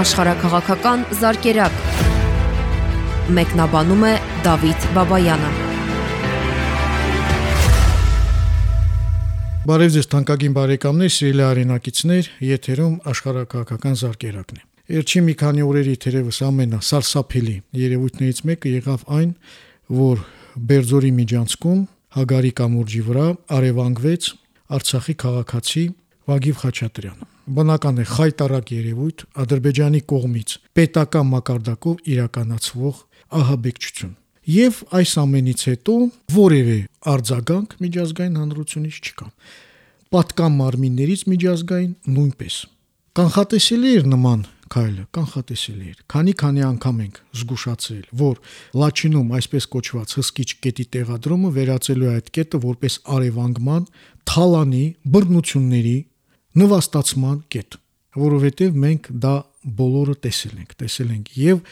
աշխարհակղական զարգերակ։ Մեկնաբանում է Դավիթ Բաբայանը։ Բարև ձեզ թանկագին բարեկամներ, սիրելի արենակիցներ, եթերում աշխարհակղական զարգերակն է։ Վերջին մի քանի օրերի թերևս ամենասարսափելի երևույթներից մեկը եղավ այն, որ Բերձորի միջանցքում Հագարի կամուրջի վրա արևանգվեց Արցախի քաղաքացի Վագիվ Խաչատրյանը։ Բնական է խայտարակ երևույթ Ադրբեջանի կողմից պետական մակարդակով իրականացվող ահաբեկչություն։ Եվ այս ամենից հետո որևէ արձագանք միջազգային հանրությունից չկա։ Պատկան մարմիններից միջազգային նույնպես։ Կանխատեսելի էր նման քայլը, կանխատեսելի էր։ Քանի-քանի անգամ ենք զգուշացրել, որ Լաչինում այսպես կոչված հսկիչ կետի տեղադրումը վերածելու է այդ կետը որպես արևանգման, թալանի, բռնությունների, նվաստացման կետ, որովհետև մենք դա բոլորը տեսել ենք, տեսել ենք եւ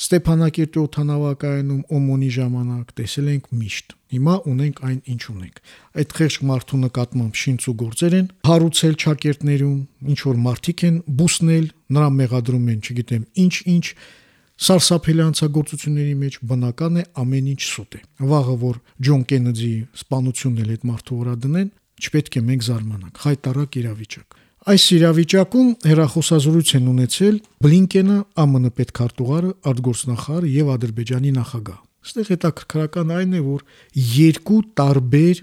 Ստեփանակերտի օթանավակայանում օմոնի ժամանակ տեսել ենք միշտ։ Հիմա ունենք այն, ինչ ունենք։ Այդ խեղճ մարդու նկատմամբ շինցու գործեր են հարուցել ճակերտներում, ինչ որ մարդիկ են բուսնել, նրա մեղադրում են, չգիտեմ, ինչ-ինչ սարսափելի անցագործությունների մեջ բնական է ամեն ինչ սուտ է։ Վաղը որ Ջոն Կենեդի սպանությունն էլ այդ մարդու վրա դնեն, չպետք է մենք զարմանանք։ Խայտարակ իրավիճակ։ Այս իրավիճակում հերախոսազրույց են ունեցել Բլինկենը, ԱՄՆ պետքարտուղարը, արտգործնախարարը եւ Ադրբեջանի նախագահ։ Այստեղ հետաքրքրական այն է, որ երկու տարբեր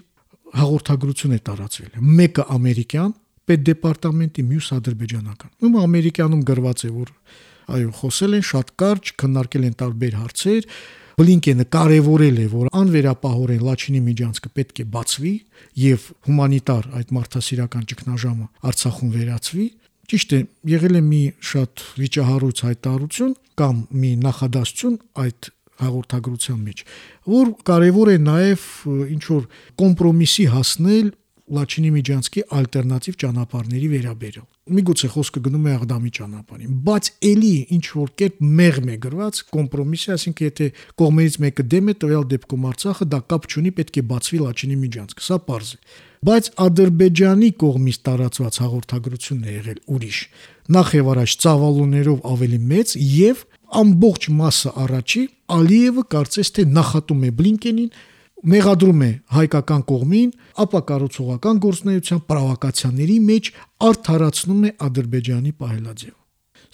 հաղորդագրություն է տարածվել։ Մեկը ամերիկյան պետդեպարտամենտի, մյուս ադրբեջանական։ Ում ամերիկանում գրված է, որ այո, խոսել են շատ կարճ, քննարկել են տարբեր հարցեր, Բլինկենը կարևորել է, որ անվերապահորեն Լաչինի միջանցքը պետք է բացվի եւ հումանիտար այդ մարդասիրական ճգնաժամը Արցախում վերացվի, Ճիշտ է, եղել է մի շատ վիճահարույց հայտարարություն կամ մի նախադասություն այդ հաղորդագրության մեջ, որ կարևոր է նաև ինչ որ կոմպրոմիսի հասնել Լաչինի Միջանցկի ալտերնատիվ ճանապարհների վերաբերյալ։ Միգուցե խոսքը գնում է Աղդամի ճանապարհին, բայց ելի ինչ որ կերպ մեղմ է գրված կոմպրոմիսի, ասինքն եթե կողմերից մեկը դեմ է տվյալ դեպքում Արցախը դա կապ չունի, պետք է բացվի Լաչինի Միջանցքը, սա པարզ է։ Բայց Ադրբեջանի կողմից տարածված հաղորդագրությունն է եղել ուրիշ։ Նախ եւ առաջ ծավալուներով ավելի մեծ եւ ամբողջ մասը առաջի Ալիևը կարծես թե նախատում է Բլինկենին մեղադրում է հայկական կողմին ապակառուցողական գործնեության պրովոկացիաների մեջ արդարացնում է Ադրբեջանի պահելաձև։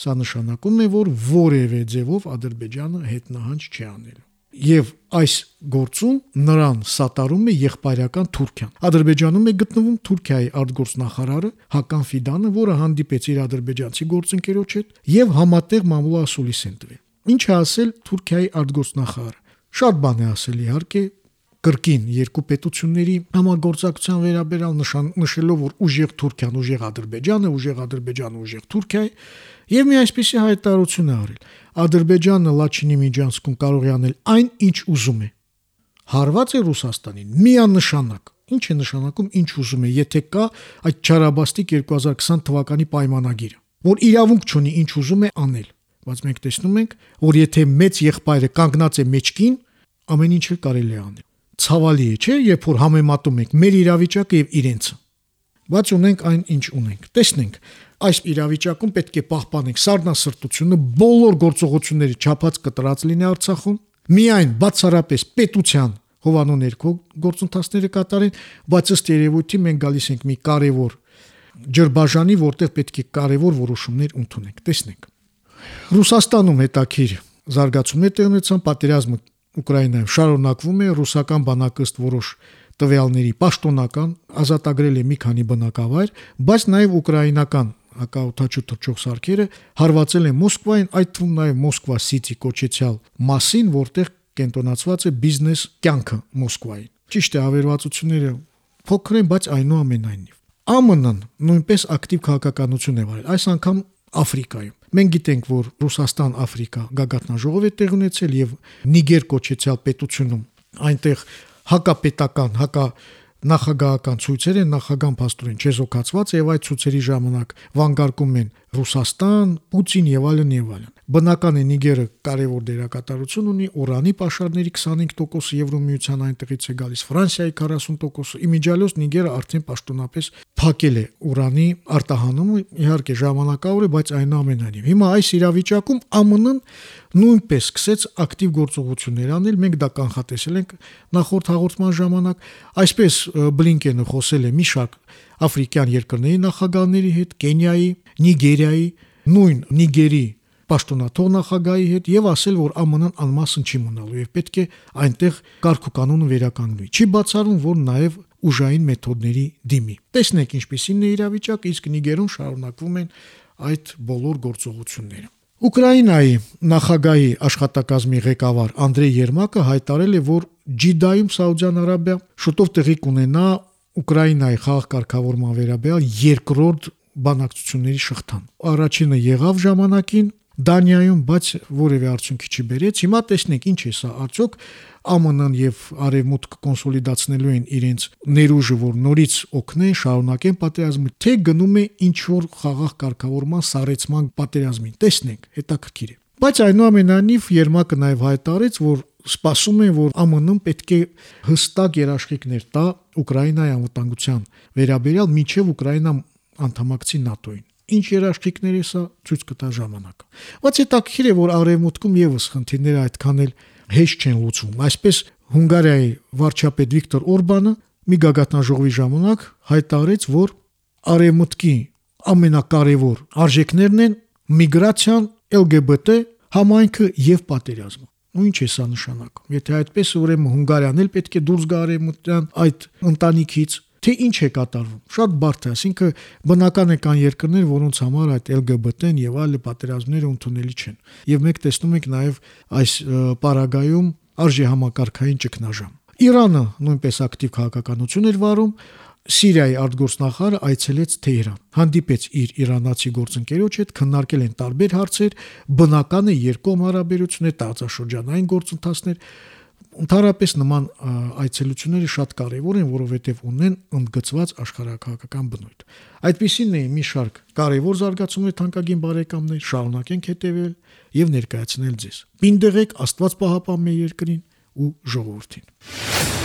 Սա նշանակում է, որ որևէ ձևով Ադրբեջանը հետնահանջ չի անելու։ Եվ այս գործում նրան սատարում է եղբայրական Թուրքիան։ Ադրբեջանում է գտնվում Թուրքիայի արտգործնախարարը Հական Ֆիդանը, որը հանդիպեց իր ադրբեջանցի գործընկերոջ հետ եւ համատեղ մամուլ ասուլիս են տվել։ Ինչ է ասել Թուրքիայի արտգործնախարարը։ Շատ բան է ասել իհարկե, կրկին երկու պետությունների համագործակցության վերաբերյալ նշան նշելով որ ուժեղ Թուրքիան, ուժեղ Ադրբեջանը, ուժեղ Ադրբեջանը, ուժեղ Թուրքիա եւ մի այսպիսի հայտարարություն է արել։ Ադրբեջանը Լաչինի միջանցքում կարող է անել այն, ինչ ուզում է։ Հարված է Ռուսաստանին. Միանշանակ։ Ինչ է նշանակում ինչ ուզում է, եթե կա այդ Չարաբաստիկ 2020 թվականի պայմանագիրը, որ իրավունք չունի ինչ ուզում է անել։ Բայց մենք տեսնում ենք, որ եթե մեծ եղբայրը կանգնած է մեջքին, ամեն ինչ կարելի է անել ցավալի է, չէ, երբ որ համեմատում ենք մեր իրավիճակը եւ իրենցը։ Բայց ունենք այն, ինչ ունենք։ Տեսնենք, այս իրավիճակում պետք է պահպանենք սառնասրտությունը, բոլոր գործողությունների չափած կտրած լինի Արցախում, միայն բացառապես պետության հովանու ներքո գործընթացները կատարեն, բայց ըստ երևույթի մենք գալիս ենք մի կարևոր ջրբաժանի, որտեղ պետք է կարևոր որոշումներ ընդունենք։ Տեսնենք։ Ռուսաստանում հետաքրիր զարգացումներ տեղ ունեցան պատերազմը Ուկրաինայում շարունակվում է ռուսական բանակը ըստ որոշ տվյալների պաշտոնական ազատագրել է մի քանի բնակավայր, բայց նաև ուկրաինական հակաօթաչու թռչող սարքերը հարվածել են Մոսկվային, այդ թվում նաև Մոսկվա City կոչեցյալ մասին, որտեղ կենտրոնացված է բիզնես կյանքը Մոսկվայի։ Ճիշտ է, ավերվածությունները փոքր են, բայց այնուամենայնիվ ԱՄՆ-ն նույնպես ակտիվ քաղաքականություն է վարել։ Այս անգամ Աֆրիկայում։ Մենք գիտենք, որ Ռուսաստան-Աֆրիկա գագաթնաժողով է տեղ ունեցել եւ Նիգեր կոչեցյալ պետությունում այնտեղ հակապետական, հակա նախագահական ցույցեր են նախագահան փաստորեն չեզոքացված եւ այդ ցույցերի ժամանակ վանգարկում են Ռուսաստան, Պուտին եւ այլն եւ այլն։ Բնական է Նիգերը կարևոր դերակատարություն ունի, Օրանի պաշարների 25%-ը Եվրոմիության այնտեղից է գալիս, Ֆրանսիայի 40%-ը։ Իմիջիալոս Նիգերը արդեն պաշտոնապես փակել է Урանի արտահանումը, իհարկե ժամանակավոր է, բայց այնուամենայնիվ։ Հիմա այս իրավիճակում ԱՄՆ-ն նույնպես սկսեց ակտիվ գործողություններ անել, մենք դա կանխատեսել ենք նախորդ հաղորդման ժամանակ։ Այսպես Բլինկենը խոսել է մի շարք աֆրիկյան երկրների նախագահների հետ, Կենիայի, Նիգերիայի, նույն Նիգերի պաշտոնաթող նախագահի հետ եւ ասել, որ ԱՄՆ-ն անմասն չի մնալու եւ պետք է այնտեղ կարգ ու կանոնը վերականգնվի։ Չի բացառում, որ նաեւ ուժային մեթոդների դիմի։ Տեսնենք ինչպիսին է իրավիճակը, իսկ Նիգերում շարունակվում են այդ բոլոր գործողությունները։ Ուկրաինայի նախագահի աշխատակազմի ղեկավար Անդրեյ Երմակը հայտարարել է, որ Ջիդայում Սաուդյան Արաբիա շուտով տեղի կունենա Ուկրաինայի խաղ կարգավորման վերաբերյալ երկրորդ բանակցությունների շղթան։ Առաջինը եղավ ժամանակին Դանիայում, բայց որևէ արդյունքի չբերեց։ Հիմա տեսնենք ինչ է սա արդյոք ԱՄՆ-ն եւ Արևմուտքը կոնսոլիդացնելու են իրենց ներուժը, որ նորից օգնեն, շարունակեն պատերազմը, թե գնում է ինչ որ խաղաղ կարգավորման սարեցման պատերազմին։ Տեսնենք, հետաքրքիր է։ Բայց այնուամենայնիվ Երմակը նաև հայտարարեց, որ սպասում են, որ ԱՄՆ-ն պետք է հստակ երաշխիքներ տա Ուկրաինայի անվտանգության վերաբերյալ, միջև Ուկրաինա անդամակցի ՆԱՏՕ-ին ինչ երաշխիքներ է սա ցույց կտա ժամանակը։ Բայց հետաքրքիր է, որ արևմուտքում եւս խնդիրները այդքան էլ հեշտ չեն լուծվում։ Այսպես Հունգարիայի վարչապետ Վիկտոր Օրբանը մի գագաթնաժողովի ժամանակ հայտարարեց, որ արևմուտքի ամենակարևոր արժեքներն են միգրացիան, LGBT համայնքը եւ պատերազմը։ Ու ինչ է սա նշանակում։ Եթե այդպես ուրեմն Հունգարիան էլ պետք է դուրս գա արևմուտյան այդ ընտանիքից, թե ինչ է կատարվում։ Շատ բարդ է, ասինքն բնական է կան երկրներ, որոնց համար այդ LGBT-ն եւ այլ պատերազմները ընդունելի չեն։ Եվ մենք տեսնում ենք նաեւ այս պարագայում արժի համակարգային ճգնաժամ։ Իրանը նույնպես ակտիվ քաղաքականություն էր վարում, Սիրիայի արտգործնախարարը այցելեց Թեհրան։ Հանդիպեց իր իրանացի գործընկերոջ հետ, քննարկել են տարբեր հարցեր, բնական է երկկողմ հարաբերություններ, տարածաշրջանային գործընթացներ, Ընդհանրապես նման այցելությունները շատ կարևոր են, որովհետև ունեն ընդգծված աշխարհակահաղական բնույթ։ Այդպիսին է մի շարք կարևոր զարգացումներ թանկագին բարեկամներ, շարունակենք հետևել եւ ներկայացնել ձեզ։ Պինդեղեք Աստված պահապան մեր երկրին ու ժողովրդին։